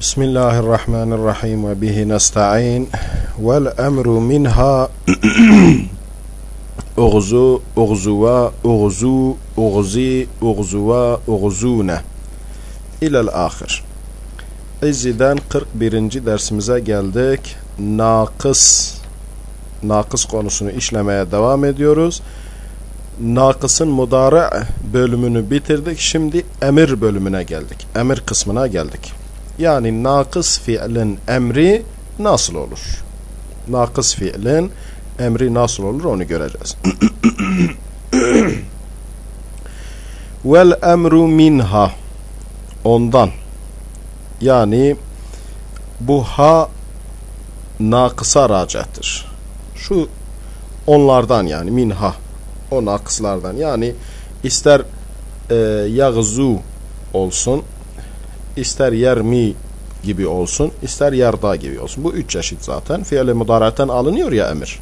بسم الله الرحمن الرحيم وبه نستعين والأمر منها أغزو أغزوا أغزو أغزي أغزوا أغزونه İlel ahir. İzziden 41. dersimize geldik. Nakıs nakıs konusunu işlemeye devam ediyoruz. Nakısın mudara bölümünü bitirdik. Şimdi emir bölümüne geldik. Emir kısmına geldik. Yani nakıs fiilin emri nasıl olur? Nakıs fiilin emri nasıl olur onu göreceğiz. Vel emru minha ondan yani bu ha nakısa racahtır. Şu onlardan yani minha o nakıslardan yani ister e, yağzu olsun ister yermi gibi olsun ister yarda gibi olsun. Bu üç çeşit zaten. Fiili mudaraten alınıyor ya emir.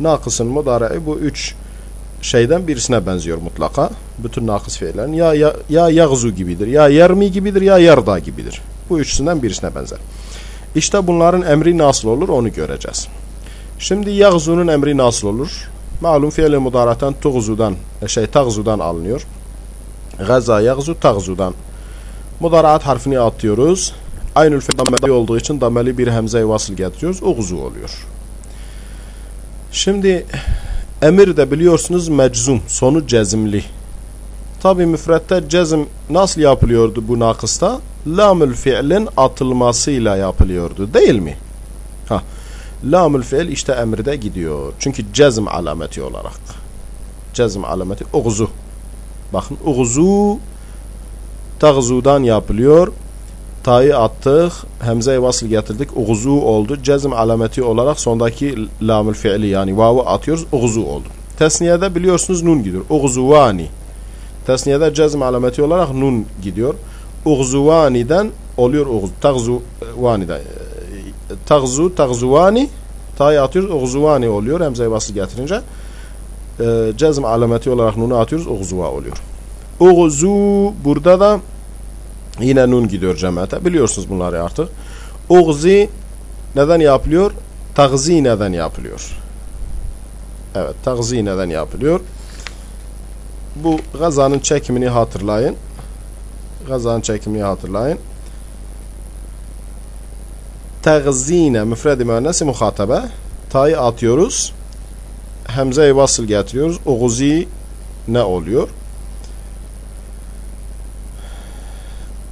Nakısın mudara'i bu üç şeyden birisine benziyor mutlaka. Bütün nakıs fiillerin ya, ya, ya yağzu gibidir, ya yermi gibidir, ya yarda gibidir. Bu üçünden birisine benzer. İşte bunların emri nasıl olur onu göreceğiz. Şimdi yağzunun emri nasıl olur? Malum fiili mudaraten tuğzudan, şey tağzudan alınıyor. Gaza yağzu tağzudan. Mudaraat harfini atıyoruz. Aynül fiil olduğu için dameli bir hemze-i vasıl getiriyoruz. Uğzu oluyor. Şimdi Emir de biliyorsunuz meczum, sonu cezimli. Tabi müfrette cezim nasıl yapılıyordu bu nakısta? Lamül fiilin atılmasıyla yapılıyordu değil mi? Ha. Lamül fiil işte emirde gidiyor. Çünkü cezm alameti olarak. Cezm alameti uğzu. Bakın uğzu tağzudan yapılıyor. Ta'yı attık. Hemze-i vasıl getirdik. Uğzu oldu. Cezm alameti olarak sondaki lamül fiili yani vavu atıyoruz. Uğzu oldu. Tesniyede biliyorsunuz nun gidiyor. Uğzuvani. Tesniyede cezm alameti olarak nun gidiyor. Uğzuvani'den oluyor uğzu. Tağzuvani'den. Tağzu, tağzuvani. Ta'yı atıyoruz. Uğzuvani oluyor. Hemze-i vasıl getirince. E, cezm alameti olarak nunu atıyoruz. Uğzuva oluyor. Uğzu burada da Yine nun gidiyor cemaate. Biliyorsunuz bunları artık. Uğzi neden yapılıyor? Tagzi neden yapılıyor? Evet, tagzi neden yapılıyor? Bu gazanın çekimini hatırlayın. Gazanın çekimini hatırlayın. Tagzine müfredi müennesi muhatabe. Ta'yı atıyoruz. Hemze-i vasıl getiriyoruz. Uğzi ne oluyor?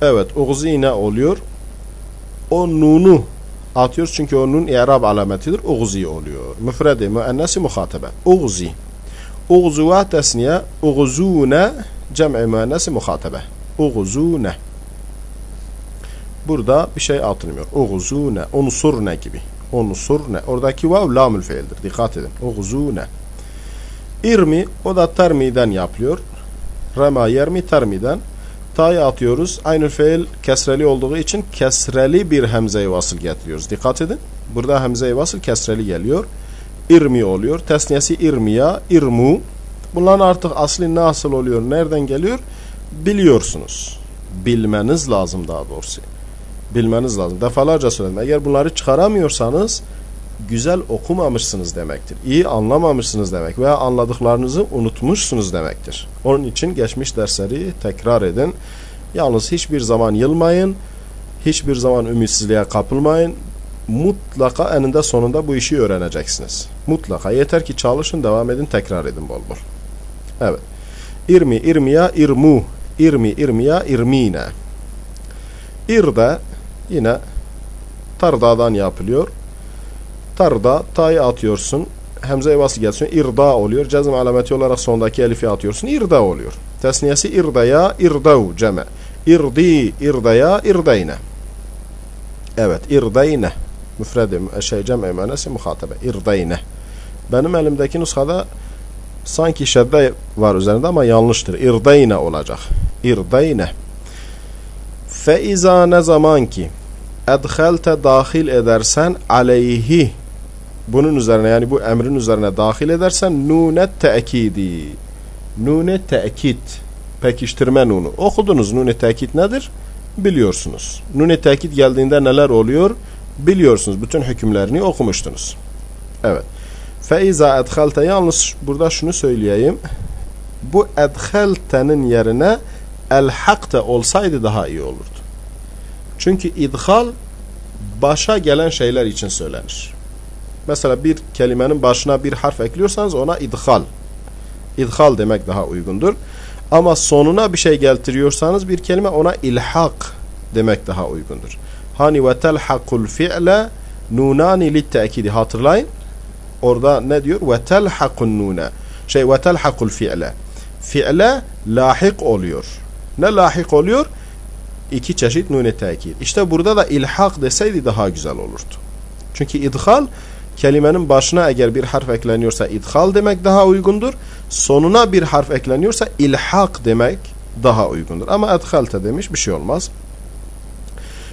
Evet, uğzi ne oluyor? O nunu atıyoruz çünkü o nun i'rab alametidir. Uğzi oluyor. Müfredi, müennesi, muhatabe. Uğzi. Uğzuva tesniye, uğzune cem'i müennesi muhatabe. Uğzune. Burada bir şey atılmıyor. Uğzune, unsurne gibi. Unsurne. Oradaki vav lamül fiildir. Dikkat edin. Uğzune. İrmi, o da termiden yapılıyor. Rema yermi termiden. Ta'yı atıyoruz. Aynı fiil kesreli olduğu için kesreli bir hemze-i vasıl getiriyoruz. Dikkat edin. Burada hemze-i vasıl kesreli geliyor. İrmi oluyor. Tesniyesi irmiya, irmu. Bunların artık asli nasıl oluyor, nereden geliyor biliyorsunuz. Bilmeniz lazım daha doğrusu. Bilmeniz lazım. Defalarca söyledim. Eğer bunları çıkaramıyorsanız güzel okumamışsınız demektir. İyi anlamamışsınız demek veya anladıklarınızı unutmuşsunuz demektir. Onun için geçmiş dersleri tekrar edin. Yalnız hiçbir zaman yılmayın. Hiçbir zaman ümitsizliğe kapılmayın. Mutlaka eninde sonunda bu işi öğreneceksiniz. Mutlaka. Yeter ki çalışın, devam edin, tekrar edin bol bol. Evet. İrmi, irmiya, irmu. İrmi, irmiya, irmine. İrde yine tardadan yapılıyor. Tarda ta'yı atıyorsun. Hemze-i vasıl getiriyorsun. İrda oluyor. Cezm alameti olarak sondaki elifi atıyorsun. İrda oluyor. Tesniyesi irdaya, irdav ceme. İrdi, irdaya, irdayne. Evet, irdayne. Müfredi, şey cem'i manası muhatabe. İrdayne. Benim elimdeki nuskada sanki şedde var üzerinde ama yanlıştır. İrdayne olacak. İrdayne. Feiza ne zaman ki edhelte dahil edersen aleyhi bunun üzerine yani bu emrin üzerine dahil edersen nunet te'kidi. Nunet te'kid. Pekiştirme nunu. Okudunuz nunet te'kid nedir? biliyorsunuz. Nune tekit geldiğinde neler oluyor biliyorsunuz. Bütün hükümlerini okumuştunuz. Evet. Feiza edhalte yalnız burada şunu söyleyeyim. Bu edhalte'nin yerine elhakte olsaydı daha iyi olurdu. Çünkü idhal başa gelen şeyler için söylenir. Mesela bir kelimenin başına bir harf ekliyorsanız ona idhal. İdhal demek daha uygundur. Ama sonuna bir şey getiriyorsanız bir kelime ona ilhak demek daha uygundur. Hani ve telhakul fi'le nunani littekidi hatırlayın. Orada ne diyor? Ve telhakun nune. Şey ve telhakul fi'le. Fi'le lahik oluyor. Ne lahik oluyor? İki çeşit nune tekid. İşte burada da ilhak deseydi daha güzel olurdu. Çünkü idhal kelimenin başına eğer bir harf ekleniyorsa idhal demek daha uygundur. Sonuna bir harf ekleniyorsa ilhak demek daha uygundur. Ama edhalte demiş bir şey olmaz.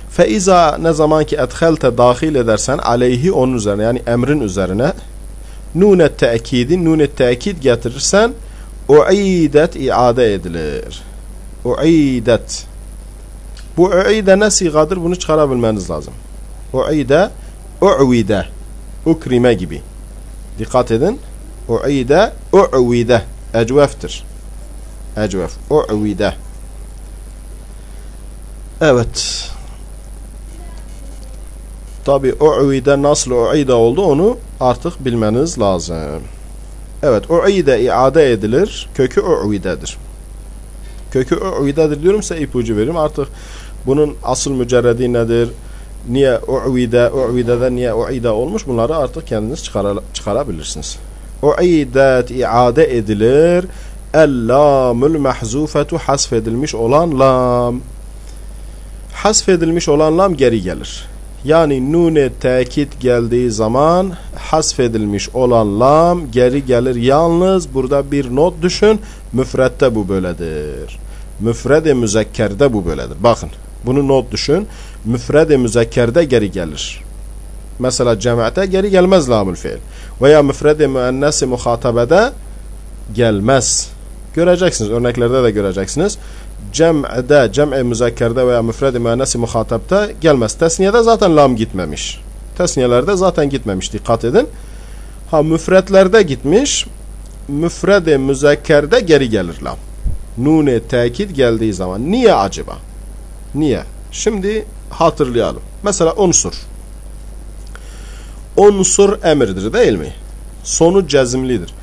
Feiza ne zaman ki edhalte dahil edersen aleyhi onun üzerine yani emrin üzerine nunet te'kidin nunet te'kid getirirsen u'idet iade edilir. U'idet. Bu u'ide ne sigadır bunu çıkarabilmeniz lazım. U'ide u'vide ukrime gibi. Dikkat edin. U'ide u'vide ecveftir. Ecvef. U'vide. Evet. Tabi u'ide nasıl u'ide oldu onu artık bilmeniz lazım. Evet u'ide iade edilir. Kökü u'idedir. Kökü u'idedir diyorum size ipucu veririm. Artık bunun asıl mücerredi nedir? Niye u'ide, u'ide'de niye u'ide olmuş? Bunları artık kendiniz çıkara, çıkarabilirsiniz. U'idet iade edilir. El-lamul mahzufetu hasfedilmiş olan lam. Hasfedilmiş olan lam geri gelir. Yani nune tekit geldiği zaman hasfedilmiş olan lam geri gelir. Yalnız burada bir not düşün. Müfrette bu böyledir. Müfrede müzekkerde bu böyledir. Bakın bunu not düşün. Müfrede müzekkerde geri gelir. Mesela cemaate geri gelmez lamül fiil. Veya müfrede müennesi muhatabede gelmez. Göreceksiniz. Örneklerde de göreceksiniz cem'de, cem'i müzekkerde veya müfredi müennesi muhatapta gelmez. Tesniyede zaten lam gitmemiş. Tesniyelerde zaten gitmemiş. Dikkat edin. Ha müfretlerde gitmiş. Müfredi müzekkerde geri gelir lam. Nune tekit geldiği zaman. Niye acaba? Niye? Şimdi hatırlayalım. Mesela unsur. Unsur emirdir değil mi? Sonu cezimlidir.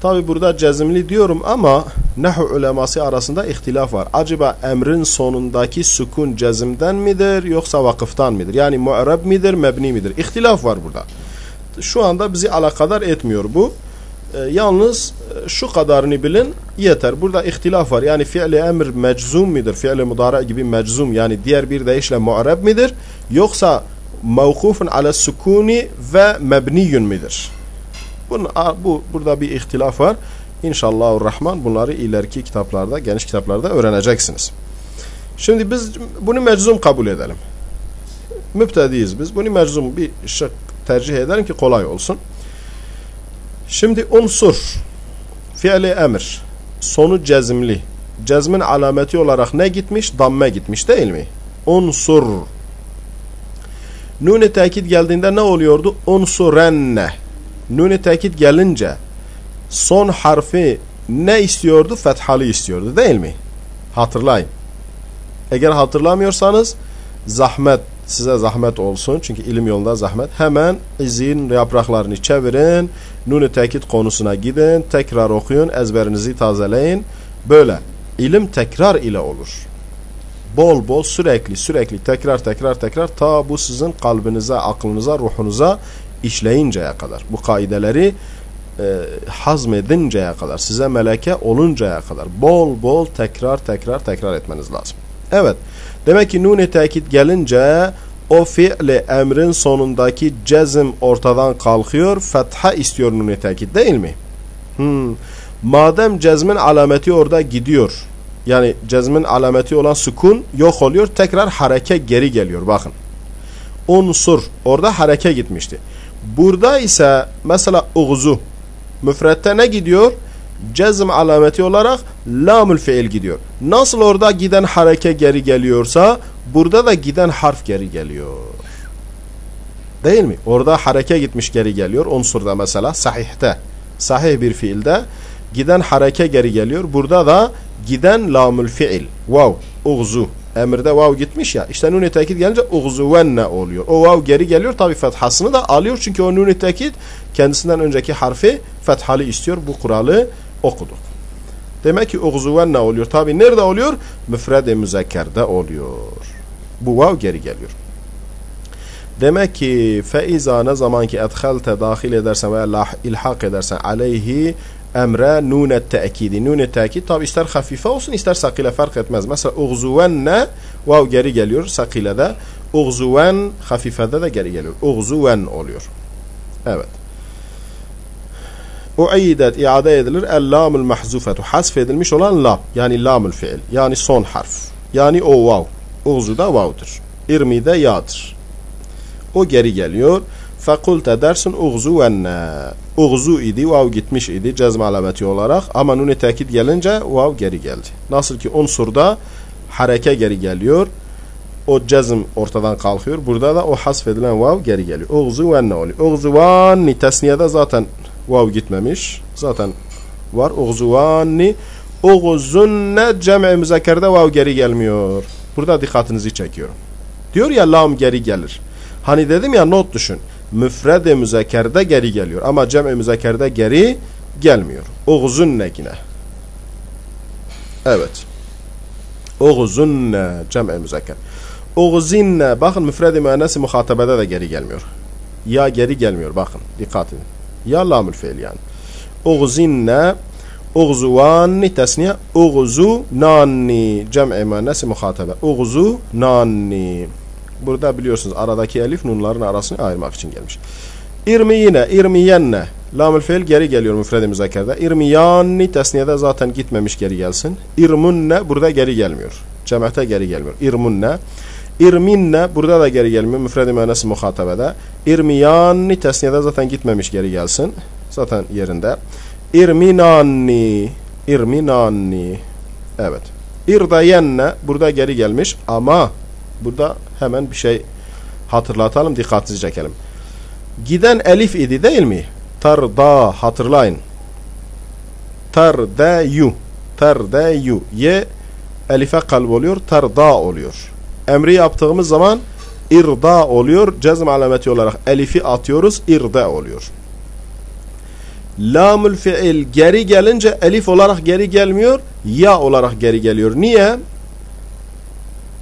Tabi burada cezimli diyorum ama nehu uleması arasında ihtilaf var. Acaba emrin sonundaki sükun cezimden midir yoksa vakıftan midir? Yani mu'rab midir, mebni midir? İhtilaf var burada. Şu anda bizi alakadar etmiyor bu. E, yalnız e, şu kadarını bilin yeter. Burada ihtilaf var. Yani fiili emir meczum midir? Fiili mudara gibi meczum yani diğer bir deyişle mu'rab midir? Yoksa mevkufun ala sukuni ve mebniyun midir? Bunun, bu, burada bir ihtilaf var. İnşallah Rahman bunları ileriki kitaplarda, geniş kitaplarda öğreneceksiniz. Şimdi biz bunu meczum kabul edelim. Müptediyiz biz. Bunu meczum bir şık tercih edelim ki kolay olsun. Şimdi unsur, fiili emir, sonu cezimli. Cezmin alameti olarak ne gitmiş? Damme gitmiş değil mi? Unsur. Nune tekit geldiğinde ne oluyordu? Unsurenne. Nune tekit gelince son harfi ne istiyordu? Fethalı istiyordu değil mi? Hatırlayın. Eğer hatırlamıyorsanız zahmet size zahmet olsun. Çünkü ilim yolunda zahmet. Hemen izin yapraklarını çevirin. Nunu tekit konusuna gidin. Tekrar okuyun. Ezberinizi tazeleyin. Böyle. ilim tekrar ile olur. Bol bol sürekli sürekli tekrar tekrar tekrar ta bu sizin kalbinize, aklınıza, ruhunuza işleyinceye kadar. Bu kaideleri e, hazmedinceye kadar, size meleke oluncaya kadar bol bol tekrar tekrar tekrar etmeniz lazım. Evet. Demek ki nune tekit gelince o fiili emrin sonundaki cezim ortadan kalkıyor. Fetha istiyor nune tekit değil mi? Hmm. Madem cezmin alameti orada gidiyor. Yani cezmin alameti olan sukun yok oluyor. Tekrar hareke geri geliyor. Bakın. Unsur. Orada hareke gitmişti. Burada ise mesela uğzu müfrette ne gidiyor? Cezm alameti olarak lamül fiil gidiyor. Nasıl orada giden hareke geri geliyorsa Burada da giden harf geri geliyor. Değil mi? Orada hareke gitmiş geri geliyor. Unsurda mesela sahihte. Sahih bir fiilde giden hareke geri geliyor. Burada da giden lamül fiil. Vav. Uğzu. Emirde vav gitmiş ya. İşte nun-i tekit gelince uğzuvenne oluyor. O vav geri geliyor. Tabi fethasını da alıyor. Çünkü o nun-i tekit kendisinden önceki harfi fethalı istiyor. Bu kuralı okuduk. Demek ki uğzuvenne oluyor. Tabi nerede oluyor? Müfred-i müzekkerde oluyor. Bu vav geri geliyor. Demek ki feiza ne zaman ki edhalte dahil edersen veya ilhak edersen aleyhi emre nunet te'kidi. Nunet te'kid tabi ister hafife olsun ister sakile fark etmez. Mesela uğzuvenne vav geri geliyor sakilede. Uğzuven hafifede de geri geliyor. Uğzuven oluyor. Evet. Uidet iade edilir. El lamul mahzufetu. Hasf edilmiş olan lam. Yani lamul fiil. Yani son harf. Yani o vav. Uğzu da vav'dır. İrmi de ya'dır. O geri geliyor. Fakulte dersin uğzuvenne. Uğzu idi, vav gitmiş idi cezm alameti olarak. Ama nuni tekit gelince vav geri geldi. Nasıl ki unsurda hareke geri geliyor. O cezm ortadan kalkıyor. Burada da o hasfedilen vav geri geliyor. Uğzuvenne oluyor. Uğzuvanni tesniyede zaten vav gitmemiş. Zaten var. Uğzuvanni. Uğzunne cem'i müzakerde vav geri gelmiyor. Burada dikkatinizi çekiyorum. Diyor ya lam geri gelir. Hani dedim ya not düşün. Müfred-i müzekerde geri geliyor. Ama cem-i müzekerde geri gelmiyor. Uğzunne yine. Evet. Uğzunne cem-i müzekker. Uğzinne bakın müfred-i müennesi muhatabede de geri gelmiyor. Ya geri gelmiyor bakın dikkat edin. Ya lamül fiil yani. Uğzinne Uğzuvanni tesniye Uğzu nanni cem'i müennesi muhatabe. Uğzu nanni. Burada biliyorsunuz aradaki elif nunların arasını ayırmak için gelmiş. İrmi yine, irmiyenne. Lamül fiil geri geliyor müfredi müzakerde. İrmiyanni tesniyede zaten gitmemiş geri gelsin. İrmunne burada geri gelmiyor. Cemete geri gelmiyor. İrmunne. İrminne burada da geri gelmiyor. Müfredi müennesi muhatabede. İrmiyanni tesniyede zaten gitmemiş geri gelsin. Zaten yerinde. İrminanni. İrminanni. Evet. İrdayenne burada geri gelmiş ama burada hemen bir şey hatırlatalım, dikkatinizi çekelim. Giden elif idi değil mi? Tarda hatırlayın. Tardayu. Tardayu. Ye elife kalb oluyor, tarda oluyor. Emri yaptığımız zaman irda oluyor. Cezm alameti olarak elifi atıyoruz, irda oluyor. Lamül fiil geri gelince elif olarak geri gelmiyor, ya olarak geri geliyor. Niye?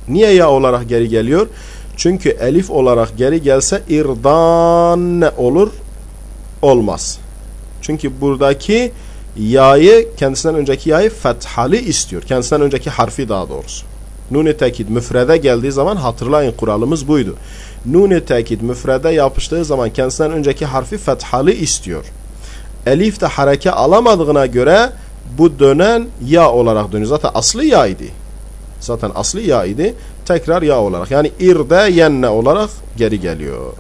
Niye ya olarak geri geliyor? Çünkü elif olarak geri gelse irdan olur? Olmaz. Çünkü buradaki ya'yı kendisinden önceki ya'yı fethalı istiyor. Kendisinden önceki harfi daha doğrusu. Nun-i tekid müfrede geldiği zaman hatırlayın kuralımız buydu. Nun-i tekid müfrede yapıştığı zaman kendisinden önceki harfi fethalı istiyor. Elif de hareke alamadığına göre bu dönen ya olarak dönüyor. Zaten aslı ya idi. Zaten aslı ya idi. Tekrar ya olarak. Yani irde yenne olarak geri geliyor.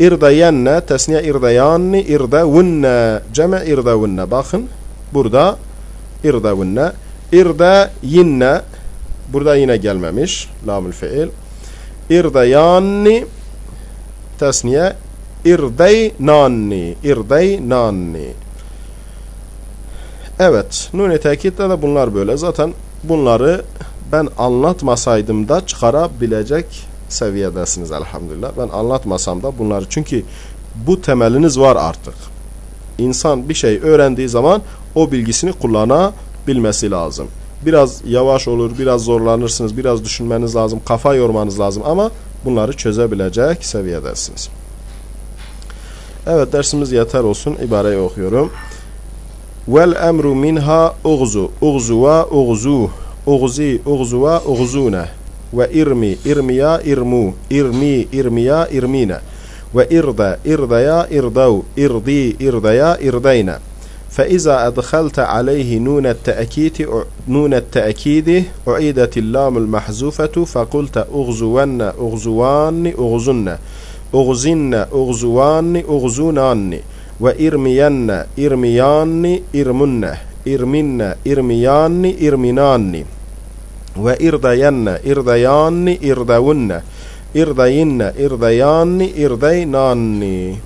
İrde yenne, tesniye irde yanni, irde vunne, ceme irde vunne. Bakın burada irde vunne. İrde yinne, burada yine gelmemiş. Lamül fiil. İrde yanni, tesniye irdey nanni. Evet, nun-i tekitte de bunlar böyle. Zaten bunları ben anlatmasaydım da çıkarabilecek seviyedesiniz elhamdülillah. Ben anlatmasam da bunları çünkü bu temeliniz var artık. İnsan bir şey öğrendiği zaman o bilgisini kullanabilmesi lazım. Biraz yavaş olur, biraz zorlanırsınız, biraz düşünmeniz lazım, kafa yormanız lazım ama bunları çözebilecek seviyedesiniz. Evet dersimiz yeter olsun. İbareyi okuyorum. Vel emru minha uğzu. Uğzuva uğzuh. Uğzi, uğzuva, uğzune. Ve irmi, irmiya, irmu. İrmi, irmiya, irmine. Ve irda, irdaya, irdav. İrdi, irdaya, irdayne. فإذا أدخلت عليه نون التأكيد نون التأكيد أعيدت اللام المحذوفة فقلت أغزون أغزوان أغزن أغزن أغزوان أغزونان وإرمين إرميان إرمن إرمن إرميان إرمنان irdayenne, irdayanni, irdavunne. İrdayinne, irdayanni, irdaynanni.